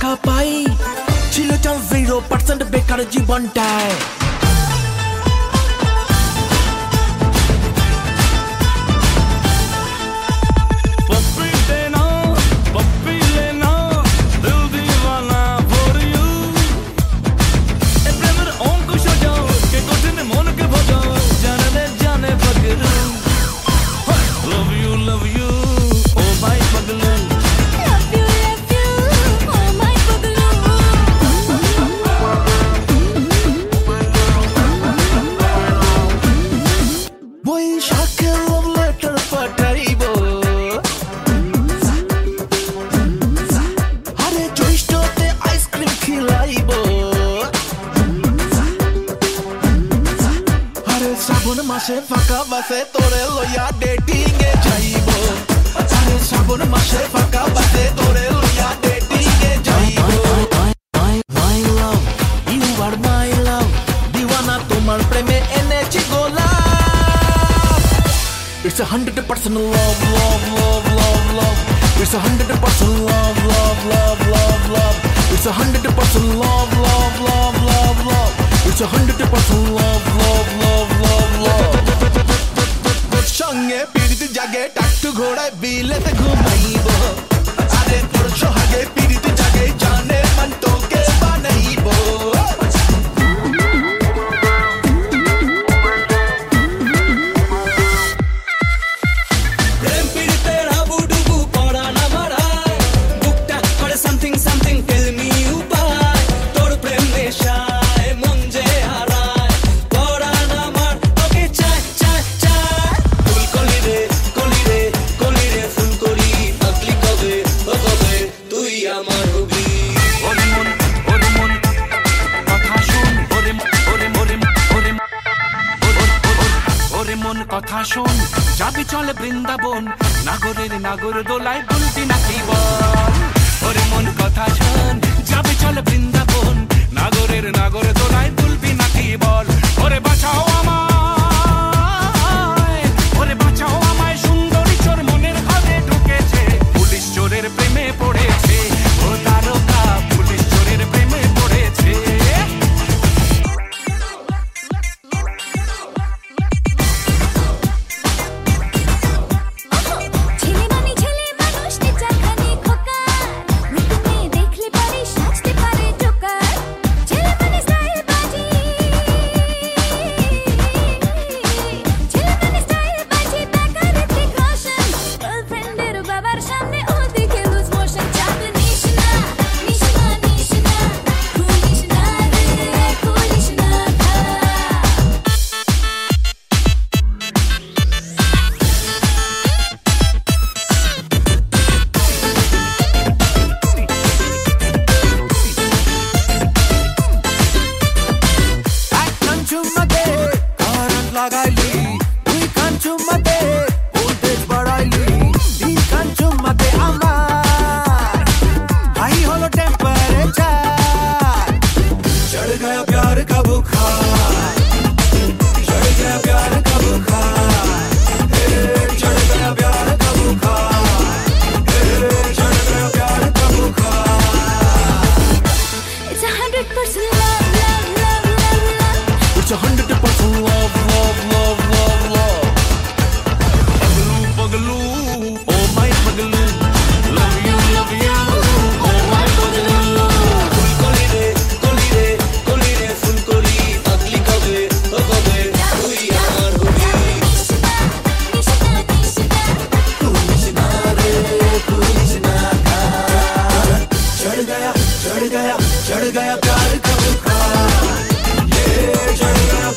দেখা পাই। ছিল chance zero percent বেকার জীবনটায়। বৈশাখে লভ লেটার পাঠাইব। আরে জ্যৈষ্ঠতে আইসক্রিম খিলাইব। আরে শ্রাবণ মাসে ফাঁকা বাসে তোরে লইয়া ডেটিং এ যাইব। আরে শ্রাবণ মাসে ফাঁকা বাসে তোরে লইয়া ডেটিং এ যাইব। মাই লাভ ইউ আর মাই লাভ দিওয়ানা তোমার প্রেমে এনেছি গোলাপ। It's a hundred percent love, love, love, love, love. It's a hundred percent love, love, love, love, love. It's a hundred percent love, love, love, love, love. It's a hundred percent love, love, love, love, love. সঙ্গে পিড়িতে জাগে টাকটু ঘোড়ায় বিলেতে ঘুমাইব আরে তোর সোহাগে পিড়িতে কথা শোন যাবি চলে বৃন্দাবন, নাগরের নাগর দোলায় বলবি নাকি বল ওরে মন, কথা শোন, যাবি চলে বৃন্দাবন, নাগরের নাগর लगाइली। नी प्यार बुखार। का बुखार। प्यार का बुखार। चढ़ गया प्यार का ये चढ़ गया